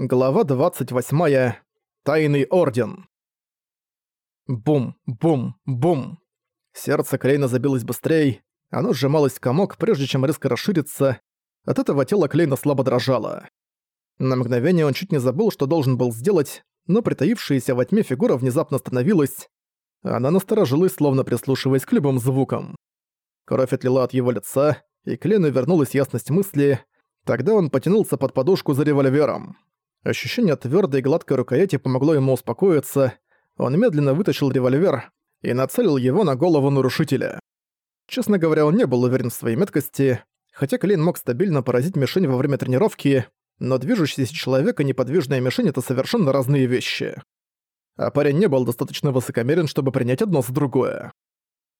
Глава 28. Тайный Орден. Бум, бум, бум. Сердце Клейна забилось быстрее, оно сжималось в комок, прежде чем резко расшириться. От этого тело Клейна слабо дрожало. На мгновение он чуть не забыл, что должен был сделать, но притаившаяся во тьме фигура внезапно остановилась. Она насторожилась, словно прислушиваясь к любым звукам. Кровь отлила от его лица, и Клейну вернулась ясность мысли. Тогда он потянулся под подушку за револьвером. Ощущение твердой и гладкой рукояти помогло ему успокоиться. Он медленно вытащил револьвер и нацелил его на голову нарушителя. Честно говоря, он не был уверен в своей меткости, хотя Клейн мог стабильно поразить мишень во время тренировки, но движущийся человек и неподвижная мишень — это совершенно разные вещи. А парень не был достаточно высокомерен, чтобы принять одно за другое.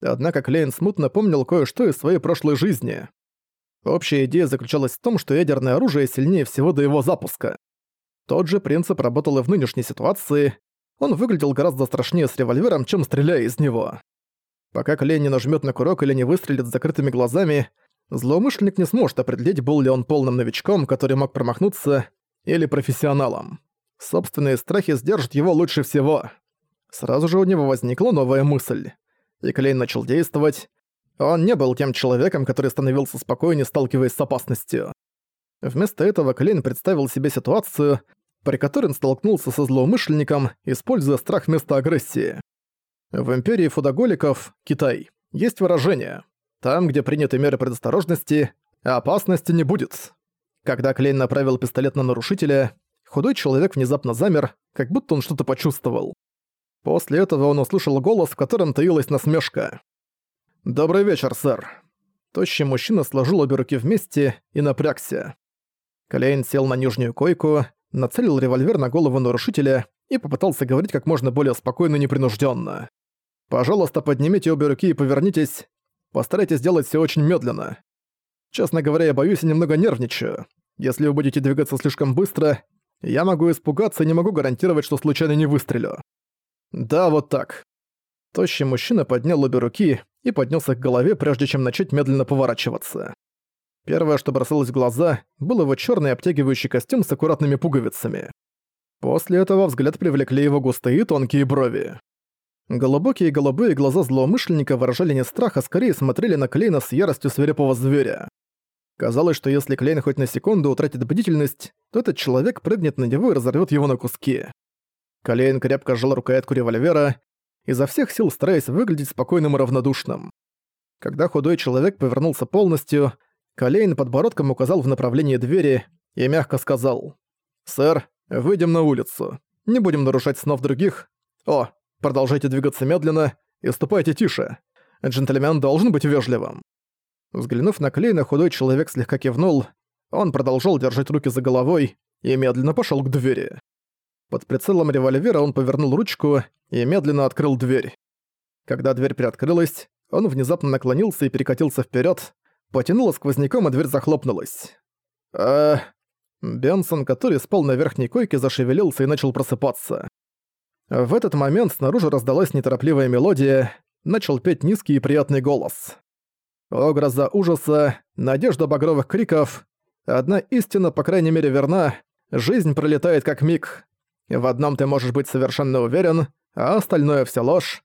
Однако Клейн смутно помнил кое-что из своей прошлой жизни. Общая идея заключалась в том, что ядерное оружие сильнее всего до его запуска. Тот же принцип работал и в нынешней ситуации. Он выглядел гораздо страшнее с револьвером, чем стреляя из него. Пока Клей не нажмёт на курок или не выстрелит с закрытыми глазами, злоумышленник не сможет определить, был ли он полным новичком, который мог промахнуться, или профессионалом. Собственные страхи сдержат его лучше всего. Сразу же у него возникла новая мысль. И Клей начал действовать. Он не был тем человеком, который становился спокойнее, сталкиваясь с опасностью. Вместо этого Клейн представил себе ситуацию, при которой он столкнулся со злоумышленником, используя страх вместо агрессии. В империи фудоголиков, Китай, есть выражение «Там, где приняты меры предосторожности, опасности не будет». Когда Клейн направил пистолет на нарушителя, худой человек внезапно замер, как будто он что-то почувствовал. После этого он услышал голос, в котором таилась насмешка. «Добрый вечер, сэр». Тощий мужчина сложил обе руки вместе и напрягся. Клейн сел на нижнюю койку, нацелил револьвер на голову нарушителя и попытался говорить как можно более спокойно и непринужденно. «Пожалуйста, поднимите обе руки и повернитесь. Постарайтесь сделать все очень медленно. Честно говоря, я боюсь и немного нервничаю. Если вы будете двигаться слишком быстро, я могу испугаться и не могу гарантировать, что случайно не выстрелю. Да, вот так». Тощий мужчина поднял обе руки и поднялся к голове, прежде чем начать медленно поворачиваться. Первое, что бросалось в глаза, был его черный обтягивающий костюм с аккуратными пуговицами. После этого взгляд привлекли его густые тонкие брови. Глубокие голубые глаза злоумышленника выражали не страх, а скорее смотрели на Клейна с яростью свирепого зверя. Казалось, что если Клейн хоть на секунду утратит бдительность, то этот человек прыгнет на него и разорвет его на куски. Клейн крепко сжал рукоятку револьвера, изо всех сил стараясь выглядеть спокойным и равнодушным. Когда худой человек повернулся полностью, Колейн подбородком указал в направлении двери и мягко сказал. «Сэр, выйдем на улицу. Не будем нарушать снов других. О, продолжайте двигаться медленно и ступайте тише. Джентльмен должен быть вежливым». Взглянув на Клейна, худой человек слегка кивнул. Он продолжал держать руки за головой и медленно пошел к двери. Под прицелом револьвера он повернул ручку и медленно открыл дверь. Когда дверь приоткрылась, он внезапно наклонился и перекатился вперед, потянуло сквозняком, и дверь захлопнулась. А Бенсон, который спал на верхней койке, зашевелился и начал просыпаться. В этот момент снаружи раздалась неторопливая мелодия, начал петь низкий и приятный голос. О, гроза ужаса, надежда багровых криков. Одна истина, по крайней мере, верна. Жизнь пролетает как миг. В одном ты можешь быть совершенно уверен, а остальное все ложь.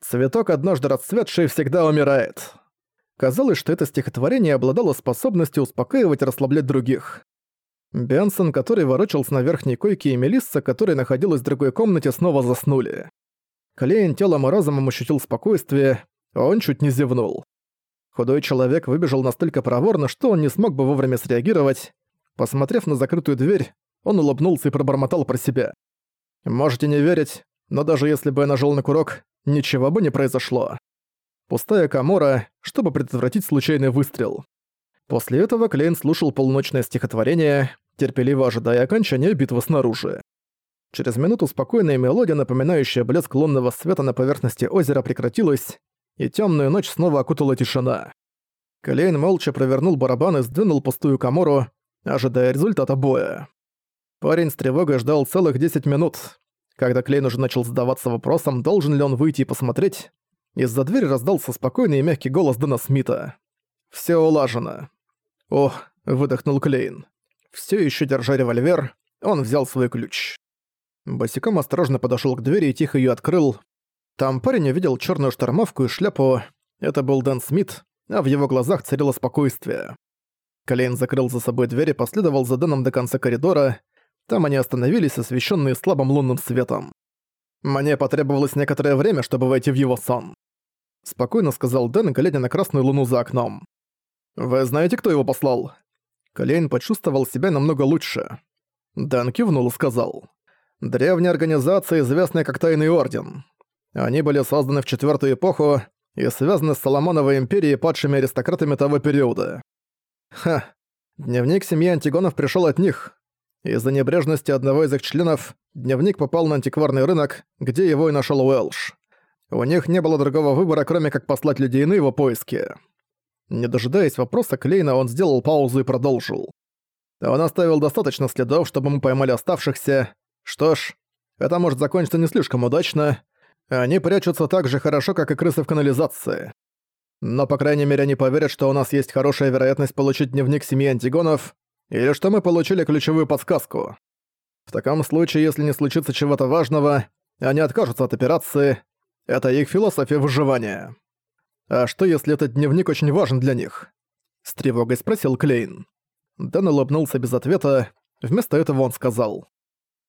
Цветок, однажды расцветший, всегда умирает. Казалось, что это стихотворение обладало способностью успокаивать и расслаблять других. Бенсон, который ворочался на верхней койке, и Мелисса, которая находилась в другой комнате, снова заснули. Клейн телом и разумом ощутил спокойствие, а он чуть не зевнул. Худой человек выбежал настолько проворно, что он не смог бы вовремя среагировать. Посмотрев на закрытую дверь, он улыбнулся и пробормотал про себя. «Можете не верить, но даже если бы я нажал на курок, ничего бы не произошло пустая комора, чтобы предотвратить случайный выстрел. После этого Клейн слушал полночное стихотворение, терпеливо ожидая окончания битвы снаружи. Через минуту спокойная мелодия, напоминающая блеск лунного света на поверхности озера, прекратилась, и темную ночь снова окутала тишина. Клейн молча провернул барабан и сдвинул пустую комору, ожидая результата боя. Парень с тревогой ждал целых 10 минут. Когда Клейн уже начал задаваться вопросом, должен ли он выйти и посмотреть, из-за двери раздался спокойный и мягкий голос Дэна Смита. «Всё улажено». «Ох», — выдохнул Клейн. Всё ещё держа револьвер, он взял свой ключ. Босиком осторожно подошёл к двери и тихо её открыл. Там парень увидел чёрную штормовку и шляпу. Это был Дэн Смит, а в его глазах царило спокойствие. Клейн закрыл за собой дверь и последовал за Дэном до конца коридора. Там они остановились, освещенные слабым лунным светом. «Мне потребовалось некоторое время, чтобы войти в его сон», — спокойно сказал Дэн, глядя на красную луну за окном. «Вы знаете, кто его послал?» Клейн почувствовал себя намного лучше. Дэн кивнул и сказал. «Древняя организация, известная как Тайный Орден. Они были созданы в Четвертую Эпоху и связаны с Соломоновой Империей и падшими аристократами того периода. Ха, дневник семьи Антигонов пришел от них. Из-за небрежности одного из их членов дневник попал на антикварный рынок, где его и нашел Уэлш. У них не было другого выбора, кроме как послать людей на его поиски. Не дожидаясь вопроса Клейна, он сделал паузу и продолжил. Он оставил достаточно следов, чтобы мы поймали оставшихся. Что ж, это может закончиться не слишком удачно. Они прячутся так же хорошо, как и крысы в канализации. Но, по крайней мере, они поверят, что у нас есть хорошая вероятность получить дневник семьи Антигонов, или что мы получили ключевую подсказку. В таком случае, если не случится чего-то важного, они откажутся от операции. Это их философия выживания. А что, если этот дневник очень важен для них? С тревогой спросил Клейн. Дэн улыбнулся без ответа. Вместо этого он сказал.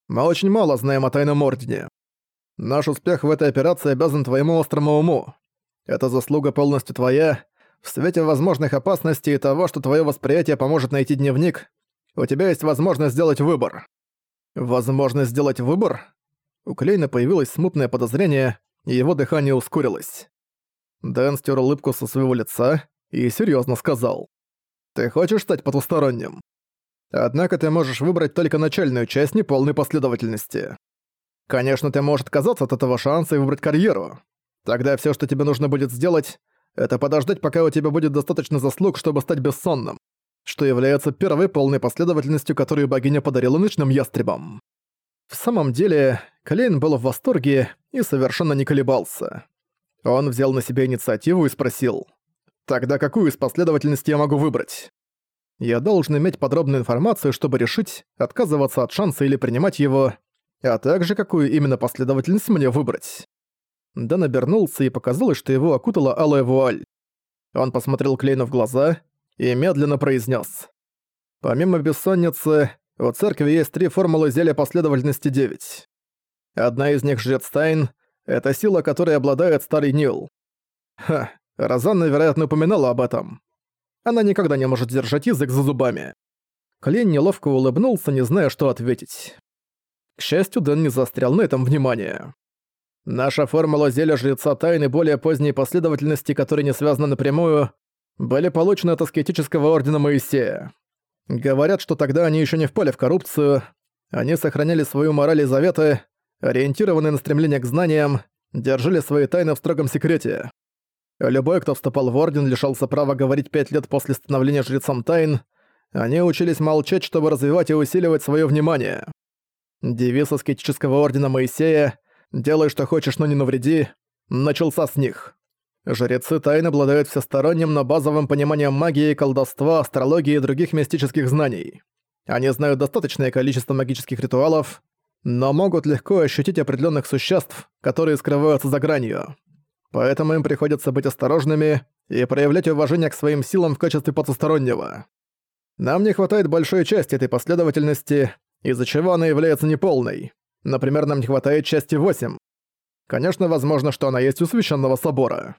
«Мы очень мало знаем о Тайном Ордене. Наш успех в этой операции обязан твоему острому уму. Эта заслуга полностью твоя. В свете возможных опасностей и того, что твое восприятие поможет найти дневник, у тебя есть возможность сделать выбор. Возможность сделать выбор? У Клейна появилось смутное подозрение, его дыхание ускорилось. Дэн стер улыбку со своего лица и серьезно сказал. «Ты хочешь стать потусторонним? Однако ты можешь выбрать только начальную часть неполной последовательности. Конечно, ты можешь отказаться от этого шанса и выбрать карьеру. Тогда все, что тебе нужно будет сделать, это подождать, пока у тебя будет достаточно заслуг, чтобы стать бессонным, что является первой полной последовательностью, которую богиня подарила ночным ястребам. В самом деле, Клейн был в восторге и совершенно не колебался. Он взял на себя инициативу и спросил, «Тогда какую из последовательностей я могу выбрать?» Я должен иметь подробную информацию, чтобы решить, отказываться от шанса или принимать его, а также какую именно последовательность мне выбрать. Дэн обернулся и показалось, что его окутала алая вуаль. Он посмотрел Клейну в глаза и медленно произнес: «Помимо бессонницы, у церкви есть три формулы зелья последовательности 9. Одна из них — Жрец Тайн, это сила, которой обладает Старый Нил. Ха, Розанна, вероятно, упоминала об этом. Она никогда не может держать язык за зубами». Клейн неловко улыбнулся, не зная, что ответить. К счастью, Дэн не застрял на этом внимание. Наша формула зелья жреца тайны более поздней последовательности, которые не связаны напрямую, были получены от аскетического ордена Моисея. Говорят, что тогда они еще не впали в коррупцию, они сохраняли свою мораль и заветы, ориентированные на стремление к знаниям, держали свои тайны в строгом секрете. Любой, кто вступал в орден, лишался права говорить пять лет после становления жрецом тайн, они учились молчать, чтобы развивать и усиливать свое внимание. Девиз аскетического ордена Моисея «Делай, что хочешь, но не навреди», начался с них. Жрецы тайны обладают всесторонним, но базовым пониманием магии, колдовства, астрологии и других мистических знаний. Они знают достаточное количество магических ритуалов, но могут легко ощутить определенных существ, которые скрываются за гранью. Поэтому им приходится быть осторожными и проявлять уважение к своим силам в качестве потустороннего. Нам не хватает большой части этой последовательности, из-за чего она является неполной. Например, нам не хватает части 8. Конечно, возможно, что она есть у Священного Собора.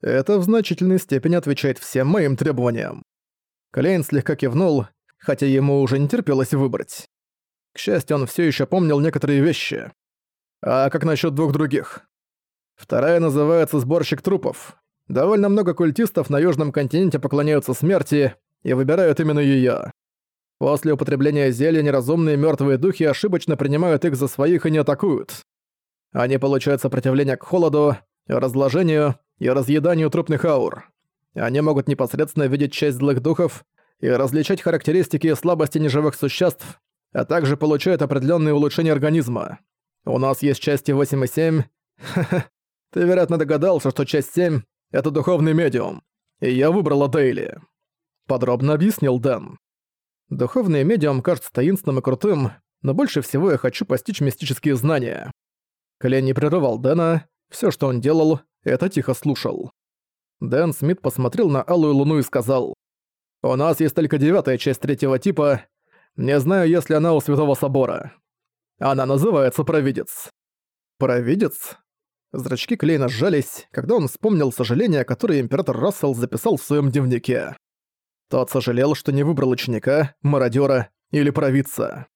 Это в значительной степени отвечает всем моим требованиям. Клейн слегка кивнул, хотя ему уже не терпелось выбрать. К счастью, он все еще помнил некоторые вещи. А как насчет двух других? Вторая называется «Сборщик трупов». Довольно много культистов на Южном континенте поклоняются смерти и выбирают именно ее. После употребления зелья неразумные мертвые духи ошибочно принимают их за своих и не атакуют. Они получают сопротивление к холоду, разложению и разъеданию трупных аур. Они могут непосредственно видеть часть злых духов и различать характеристики и слабости неживых существ, а также получают определенные улучшения организма. У нас есть части 8 и 7. Ты, вероятно, догадался, что часть 7 — это духовный медиум. И я выбрала Дейли. Подробно объяснил Дэн. Духовный медиум кажется таинственным и крутым, но больше всего я хочу постичь мистические знания. Клейн не прерывал Дэна, все, что он делал, это тихо слушал. Дэн Смит посмотрел на Алую Луну и сказал, «У нас есть только девятая часть третьего типа. Не знаю, если она у Святого Собора. Она называется Провидец». «Провидец?» Зрачки Клейна сжались, когда он вспомнил сожаление, которое император Рассел записал в своем дневнике. Тот сожалел, что не выбрал ученика, мародера или провидца.